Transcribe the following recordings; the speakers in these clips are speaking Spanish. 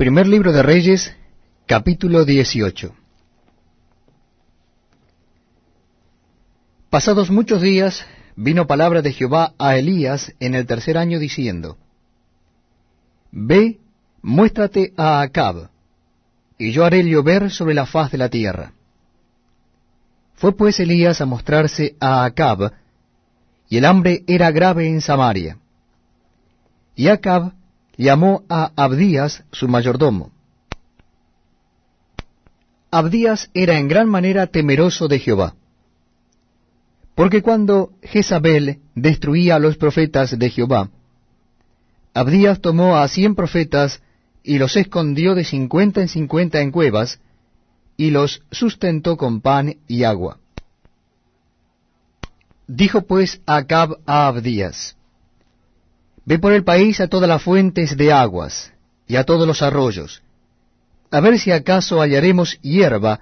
Primer libro de Reyes, capítulo 18. Pasados muchos días, vino palabra de Jehová a Elías en el tercer año diciendo, Ve, muéstrate a Acab, y yo haré llover sobre la faz de la tierra. Fue pues Elías a mostrarse a Acab, y el hambre era grave en Samaria. Y Acab llamó a Abdías su mayordomo. Abdías era en gran manera temeroso de Jehová. Porque cuando Jezabel destruía a los profetas de Jehová, Abdías tomó a cien profetas y los escondió de cincuenta en cincuenta en cuevas, y los sustentó con pan y agua. Dijo pues Acab a Abdías, Ve por el país a todas las fuentes de aguas y a todos los arroyos, a ver si acaso hallaremos hierba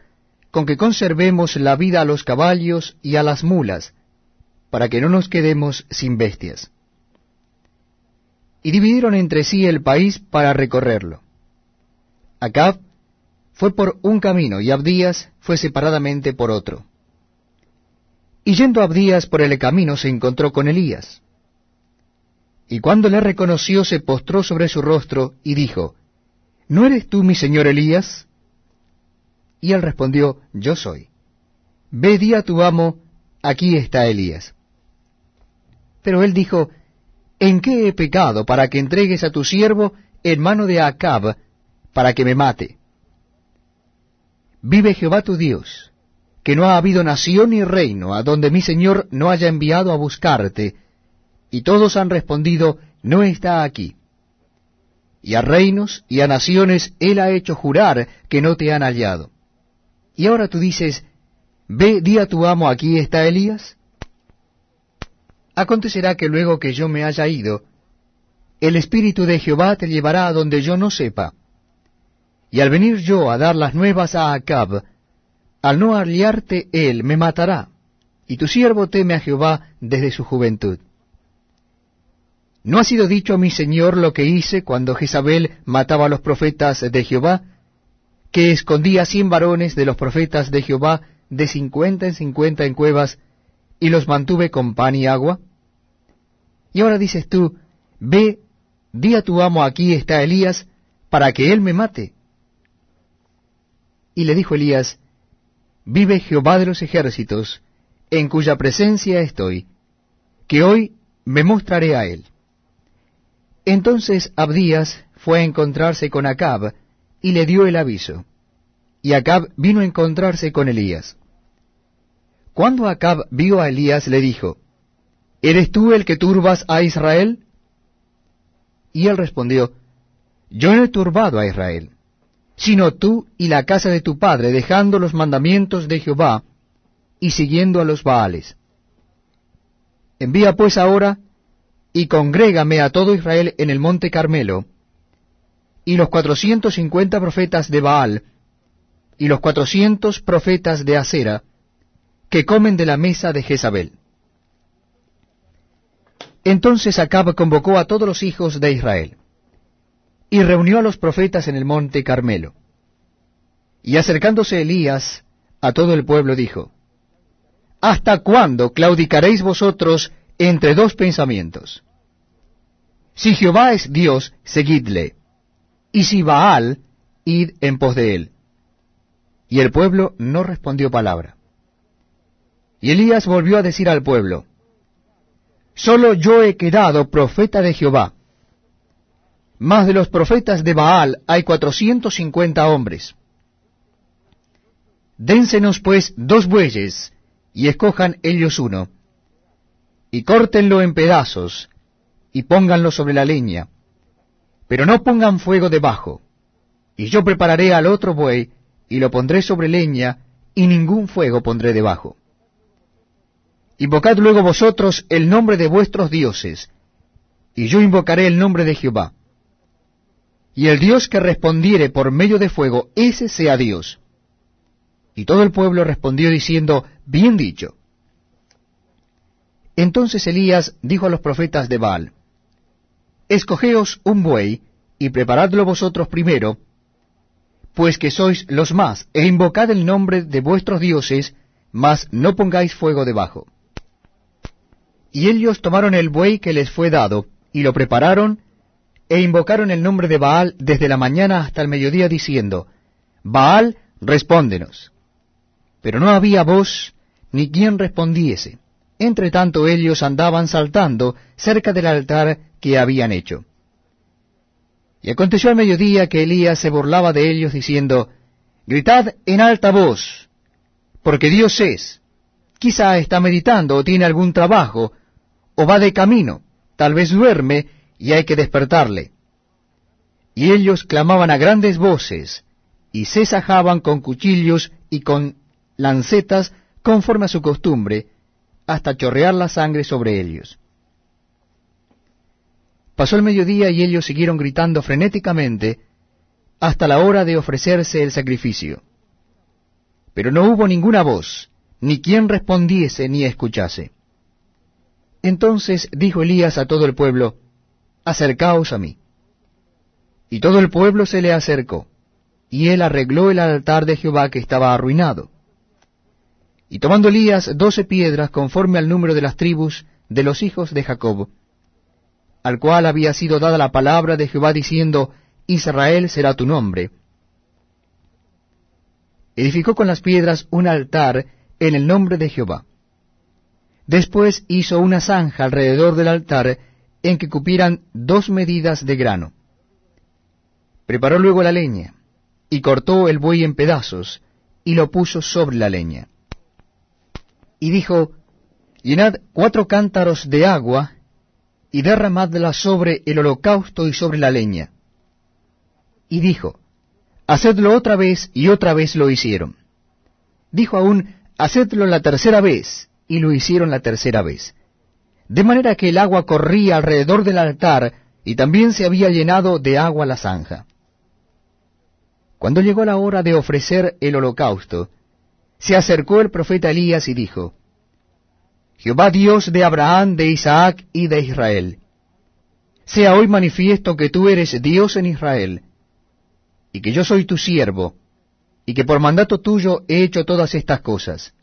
con que conservemos la vida a los caballos y a las mulas, para que no nos quedemos sin bestias. Y dividieron entre sí el país para recorrerlo. Acab fue por un camino y Abdías fue separadamente por otro. Y yendo Abdías por el camino se encontró con Elías. Y cuando le reconoció se postró sobre su rostro y dijo, ¿No eres tú mi señor Elías? Y él respondió, Yo soy. Ve di a tu amo, aquí está Elías. Pero él dijo, ¿En qué he pecado para que entregues a tu siervo en mano de Acab para que me mate? Vive Jehová tu Dios, que no ha habido nación ni reino a donde mi Señor no haya enviado a buscarte, y todos han respondido, no está aquí. Y a reinos y a naciones él ha hecho jurar que no te han hallado. Y ahora tú dices, ve, di a tu amo, aquí está Elías. Acontecerá que luego que yo me haya ido, el Espíritu de Jehová te llevará a donde yo no sepa. Y al venir yo a dar las nuevas a Acab, al no aliarte él me matará, y tu siervo teme a Jehová desde su juventud. ¿No ha sido dicho a mi señor lo que hice cuando Jezabel mataba a los profetas de Jehová? Que escondía cien varones de los profetas de Jehová de cincuenta en cincuenta en cuevas, y los mantuve con pan y agua? Y ahora dices tú, ve, di a tu amo aquí está Elías, para que él me mate. Y le dijo Elías, vive Jehová de los ejércitos, en cuya presencia estoy, que hoy me mostraré a él. Entonces Abdías fue a encontrarse con Acab, y le dio el aviso. Y Acab vino a encontrarse con Elías. Cuando Acab vio a Elías, le dijo, ¿Eres tú el que turbas a Israel? Y él respondió, Yo no he turbado a Israel, sino tú y la casa de tu padre, dejando los mandamientos de Jehová y siguiendo a los Baales. Envía pues ahora y congrégame a todo Israel en el monte Carmelo, y los cuatrocientos cincuenta profetas de Baal, y los cuatrocientos profetas de Acera, que comen de la mesa de Jezabel. Entonces Acab convocó a todos los hijos de Israel, y reunió a los profetas en el monte Carmelo. Y acercándose Elías a todo el pueblo dijo, ¿Hasta cuándo claudicaréis vosotros entre dos pensamientos? Si Jehová es Dios, seguidle, y si Baal, id en pos de él. Y el pueblo no respondió palabra. Y Elías volvió a decir al pueblo, Solo yo he quedado profeta de Jehová. Más de los profetas de Baal hay cuatrocientos cincuenta hombres. Dénsenos pues dos bueyes, y escojan ellos uno, y córtenlo en pedazos, y pónganlo sobre la leña, pero no pongan fuego debajo. Y yo prepararé al otro buey, y lo pondré sobre leña, y ningún fuego pondré debajo. Invocad luego vosotros el nombre de vuestros dioses, y yo invocaré el nombre de Jehová. Y el Dios que respondiere por medio de fuego, ese sea Dios. Y todo el pueblo respondió diciendo, Bien dicho. Entonces Elías dijo a los profetas de Baal, Escogeos un buey, y preparadlo vosotros primero, pues que sois los más, e invocad el nombre de vuestros dioses, mas no pongáis fuego debajo. Y ellos tomaron el buey que les fue dado, y lo prepararon, e invocaron el nombre de Baal desde la mañana hasta el mediodía, diciendo, Baal, respóndenos. Pero no había voz ni quien respondiese. Entre tanto ellos andaban saltando cerca del altar que habían hecho. Y aconteció al mediodía que Elías se burlaba de ellos, diciendo, Gritad en alta voz, porque Dios es. Quizá está meditando o tiene algún trabajo, o va de camino, tal vez duerme y hay que despertarle. Y ellos clamaban a grandes voces, y se sajaban con cuchillos y con lancetas conforme a su costumbre, hasta chorrear la sangre sobre ellos. Pasó el mediodía y ellos siguieron gritando frenéticamente hasta la hora de ofrecerse el sacrificio. Pero no hubo ninguna voz, ni quien respondiese ni escuchase. Entonces dijo Elías a todo el pueblo, Acercaos a mí. Y todo el pueblo se le acercó, y él arregló el altar de Jehová que estaba arruinado. Y tomando Elías doce piedras conforme al número de las tribus de los hijos de Jacob, al cual había sido dada la palabra de Jehová diciendo, Israel será tu nombre, edificó con las piedras un altar en el nombre de Jehová. Después hizo una zanja alrededor del altar en que cupieran dos medidas de grano. Preparó luego la leña, y cortó el buey en pedazos, y lo puso sobre la leña. Y dijo, Llenad cuatro cántaros de agua, y derramadla sobre el holocausto y sobre la leña. Y dijo, Hacedlo otra vez, y otra vez lo hicieron. Dijo aún, Hacedlo la tercera vez, y lo hicieron la tercera vez. De manera que el agua corría alrededor del altar, y también se había llenado de agua la zanja. Cuando llegó la hora de ofrecer el holocausto, se acercó el profeta Elías y dijo, Jehová Dios de Abraham, de Isaac y de Israel, sea hoy manifiesto que tú eres Dios en Israel, y que yo soy tu siervo, y que por mandato tuyo he hecho todas estas cosas.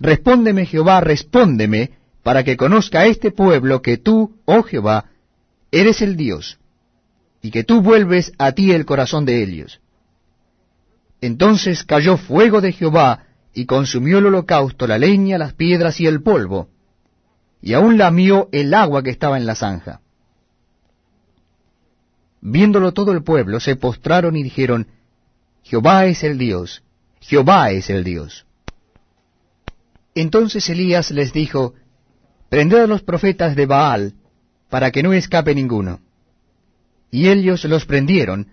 Respóndeme Jehová, respóndeme, para que conozca este pueblo que tú, oh Jehová, eres el Dios, y que tú vuelves a ti el corazón de ellos. Entonces cayó fuego de Jehová, y consumió el holocausto, la leña, las piedras y el polvo, y aún lamió el agua que estaba en la zanja. Viéndolo todo el pueblo, se postraron y dijeron, Jehová es el Dios, Jehová es el Dios. Entonces Elías les dijo, Prended a los profetas de Baal, para que no escape ninguno. Y ellos los prendieron,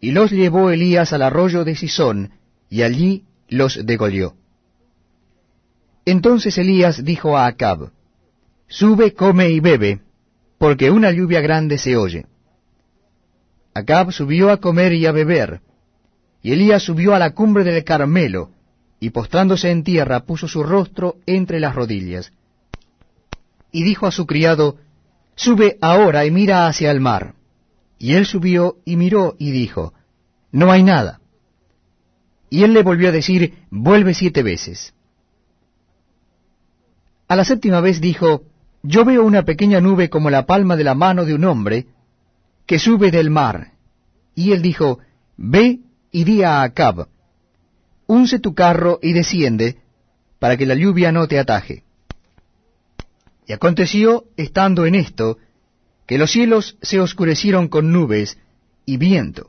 y los llevó Elías al arroyo de Sisón, y allí los degolió. Entonces Elías dijo a Acab, Sube, come y bebe, porque una lluvia grande se oye. Acab subió a comer y a beber, y Elías subió a la cumbre del Carmelo, y postrándose en tierra puso su rostro entre las rodillas. Y dijo a su criado, Sube ahora y mira hacia el mar. Y él subió y miró y dijo, No hay nada. Y él le volvió a decir, Vuelve siete veces. A la séptima vez dijo, Yo veo una pequeña nube como la palma de la mano de un hombre, que sube del mar. Y él dijo, Ve y di a Acab, unce tu carro y desciende, para que la lluvia no te ataje. Y aconteció, estando en esto, que los cielos se oscurecieron con nubes y viento,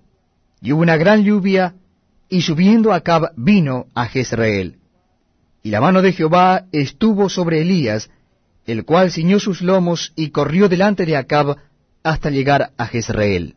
y hubo una gran lluvia, y subiendo Acab vino a Jezreel. Y la mano de Jehová estuvo sobre Elías, el cual ciñó sus lomos y corrió delante de Acab hasta llegar a Jezreel.